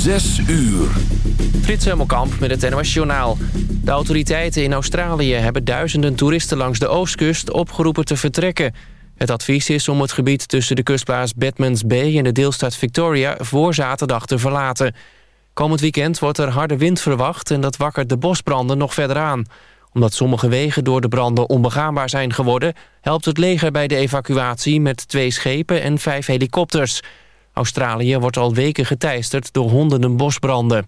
Zes uur. Frits Hemelkamp met het NOS Journaal. De autoriteiten in Australië hebben duizenden toeristen langs de oostkust opgeroepen te vertrekken. Het advies is om het gebied tussen de kustplaats Batmans Bay en de deelstaat Victoria voor zaterdag te verlaten. Komend weekend wordt er harde wind verwacht en dat wakkert de bosbranden nog verder aan. Omdat sommige wegen door de branden onbegaanbaar zijn geworden... helpt het leger bij de evacuatie met twee schepen en vijf helikopters. Australië wordt al weken geteisterd door honderden bosbranden.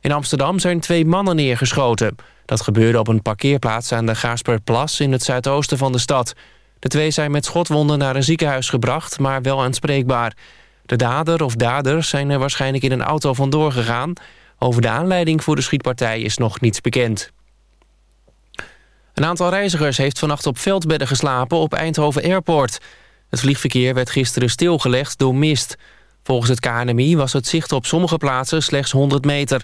In Amsterdam zijn twee mannen neergeschoten. Dat gebeurde op een parkeerplaats aan de Gaasperplas in het zuidoosten van de stad. De twee zijn met schotwonden naar een ziekenhuis gebracht, maar wel aanspreekbaar. De dader of daders zijn er waarschijnlijk in een auto vandoor gegaan. Over de aanleiding voor de schietpartij is nog niets bekend. Een aantal reizigers heeft vannacht op veldbedden geslapen op Eindhoven Airport. Het vliegverkeer werd gisteren stilgelegd door mist. Volgens het KNMI was het zicht op sommige plaatsen slechts 100 meter.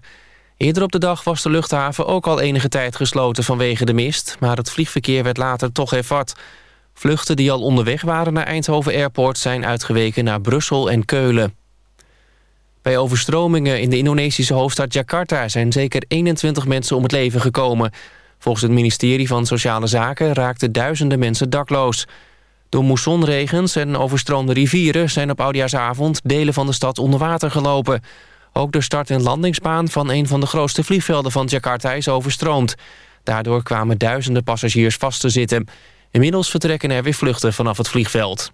Eerder op de dag was de luchthaven ook al enige tijd gesloten vanwege de mist... maar het vliegverkeer werd later toch hervat. Vluchten die al onderweg waren naar Eindhoven Airport... zijn uitgeweken naar Brussel en Keulen. Bij overstromingen in de Indonesische hoofdstad Jakarta... zijn zeker 21 mensen om het leven gekomen. Volgens het ministerie van Sociale Zaken raakten duizenden mensen dakloos. Door moessonregens en overstroomde rivieren... zijn op Oudjaarsavond delen van de stad onder water gelopen. Ook de start- en landingsbaan van een van de grootste vliegvelden van Jakarta is overstroomd. Daardoor kwamen duizenden passagiers vast te zitten... Inmiddels vertrekken er weer vluchten vanaf het vliegveld.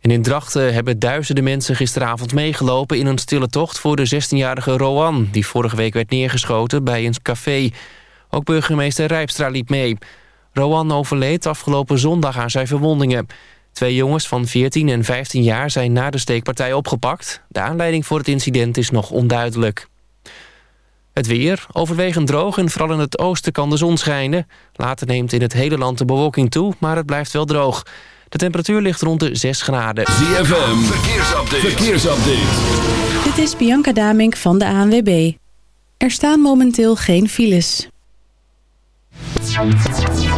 In Drachten hebben duizenden mensen gisteravond meegelopen... in een stille tocht voor de 16-jarige Roan... die vorige week werd neergeschoten bij een café. Ook burgemeester Rijpstra liep mee. Roan overleed afgelopen zondag aan zijn verwondingen. Twee jongens van 14 en 15 jaar zijn na de steekpartij opgepakt. De aanleiding voor het incident is nog onduidelijk. Het weer, overwegend droog en vooral in het oosten kan de zon schijnen. Later neemt in het hele land de bewolking toe, maar het blijft wel droog. De temperatuur ligt rond de 6 graden. ZFM, verkeersupdate. verkeersupdate. Dit is Bianca Damink van de ANWB. Er staan momenteel geen files.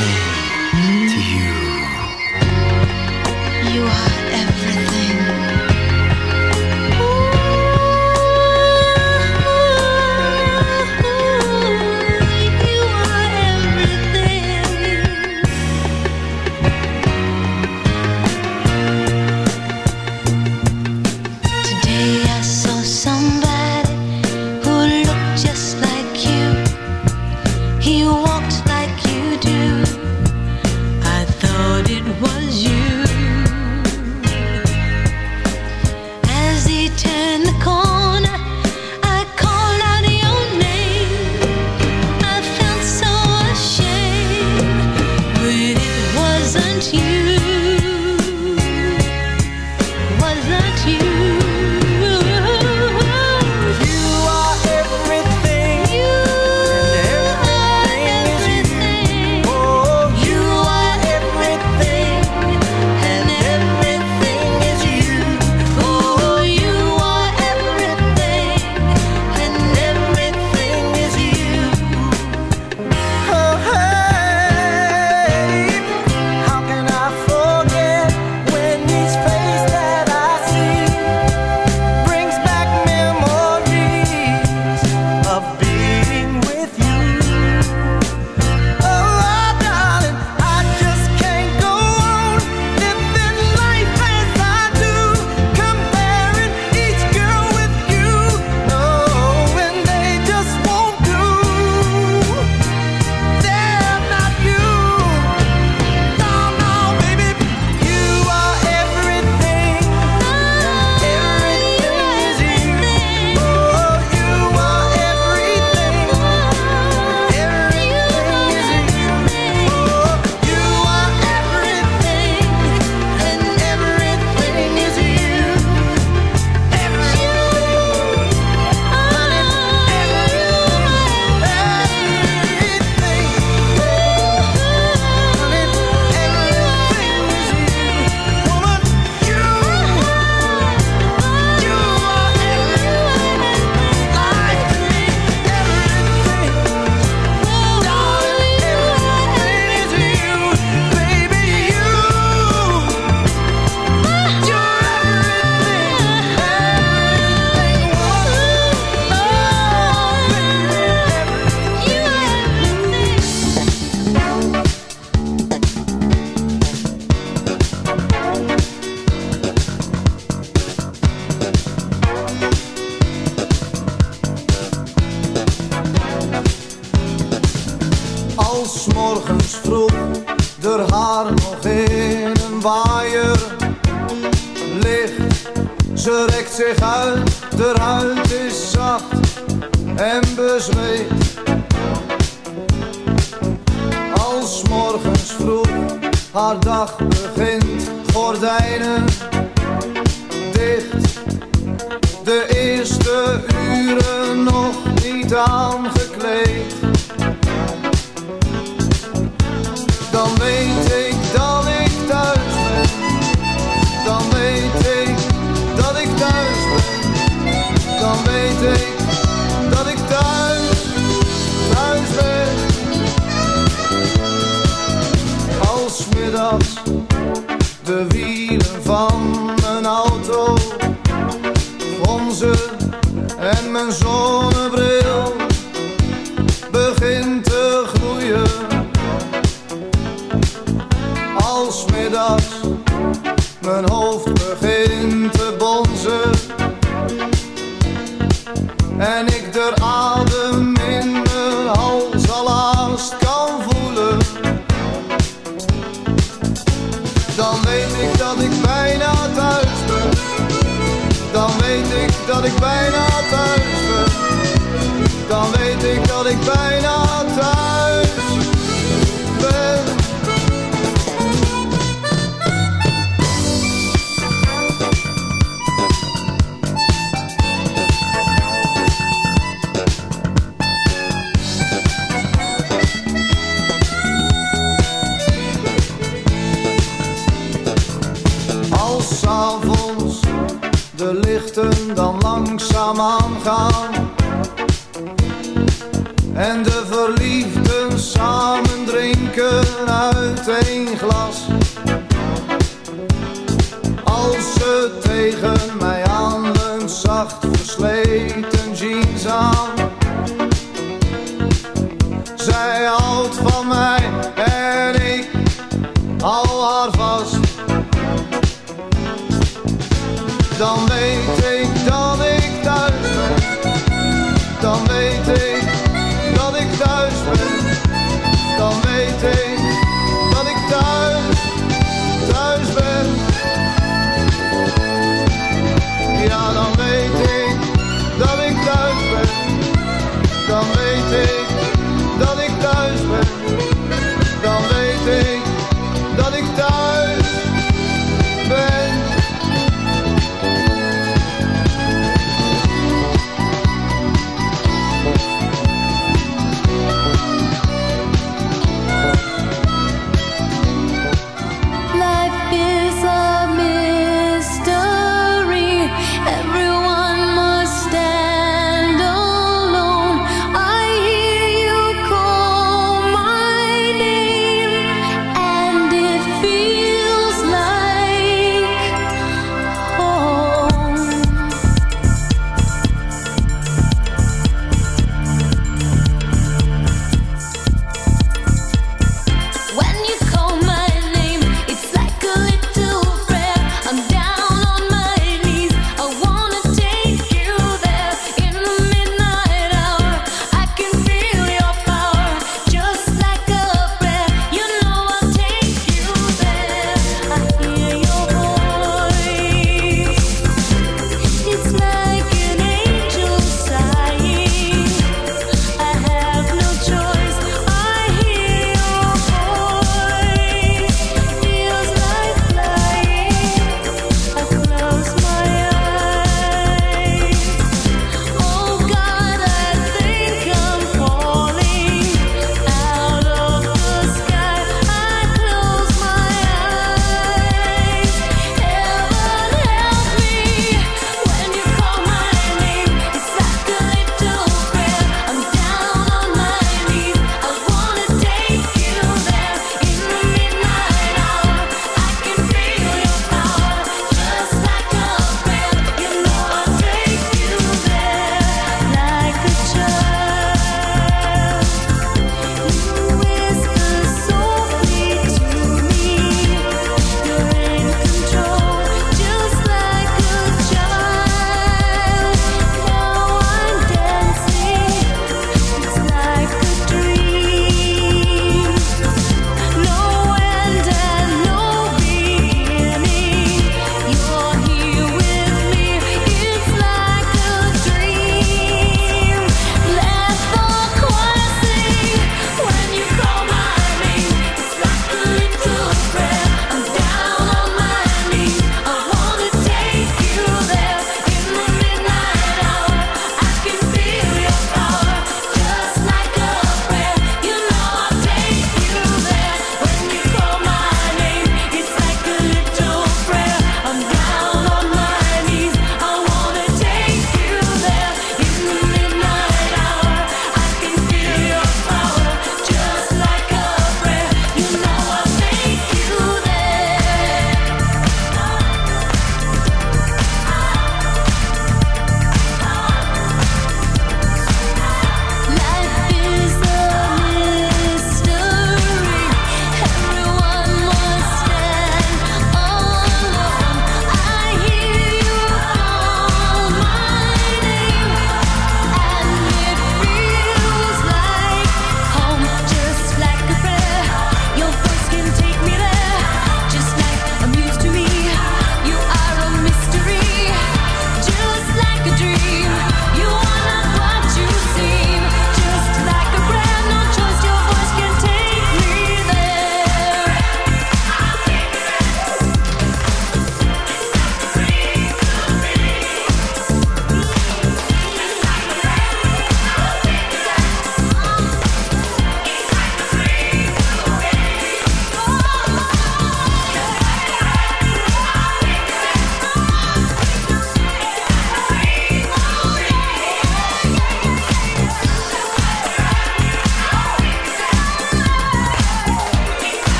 thing. Dat ik thuis ben.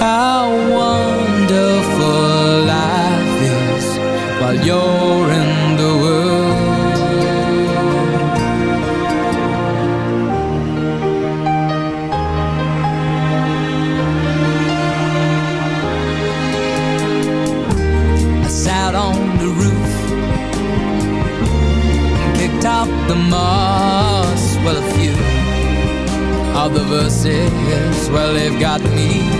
how wonderful life is while you're in the world. I sat on the roof and kicked out the moss. Well, a few of the verses, well, they've got me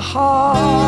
heart.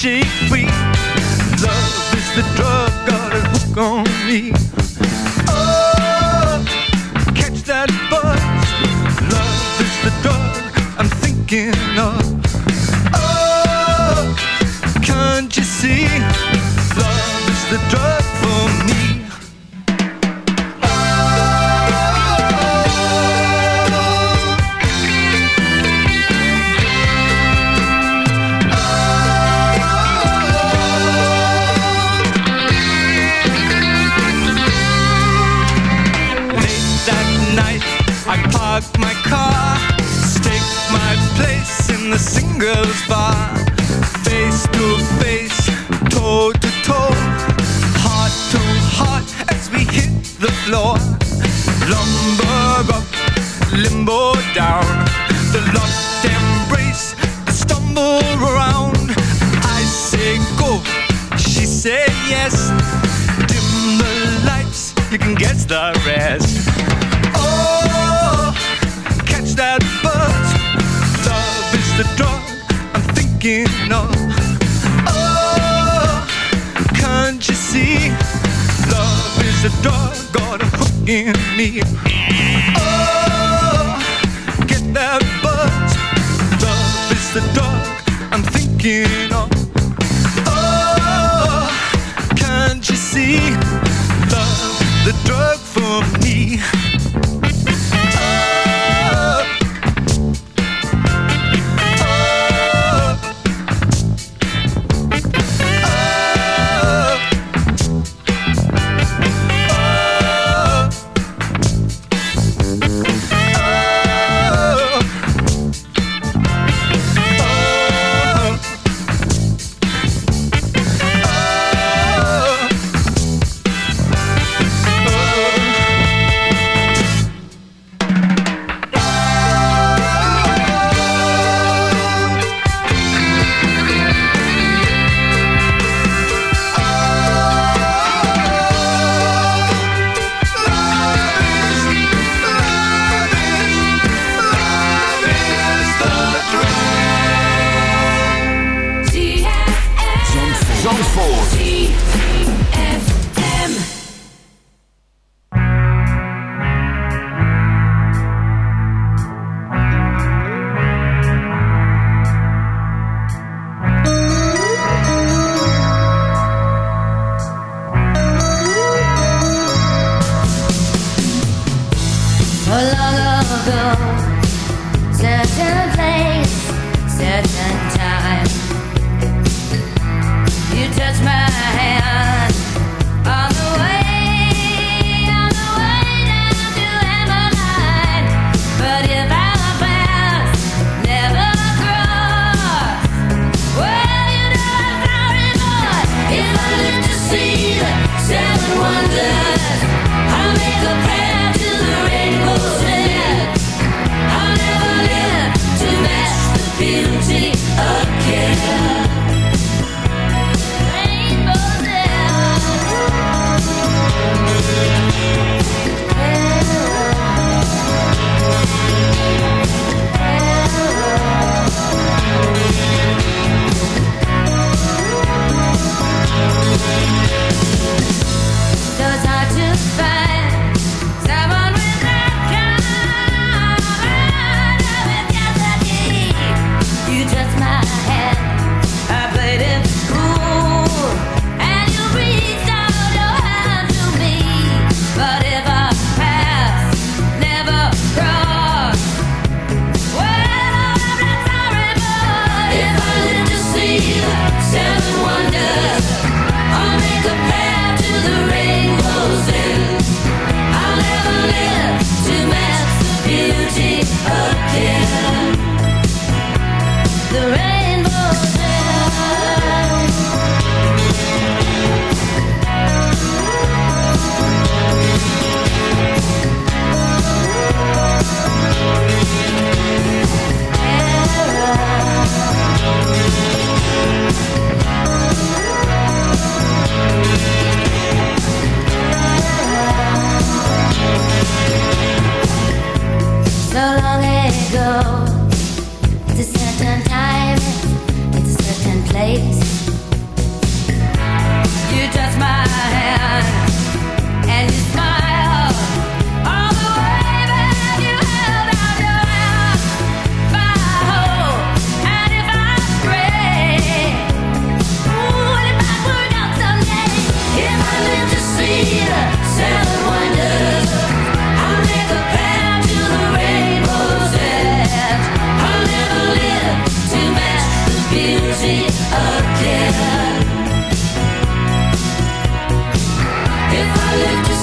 shake free. Love is the drug got a hook on me. Oh, catch that buzz. Love is the drug I'm thinking.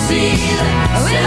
See the.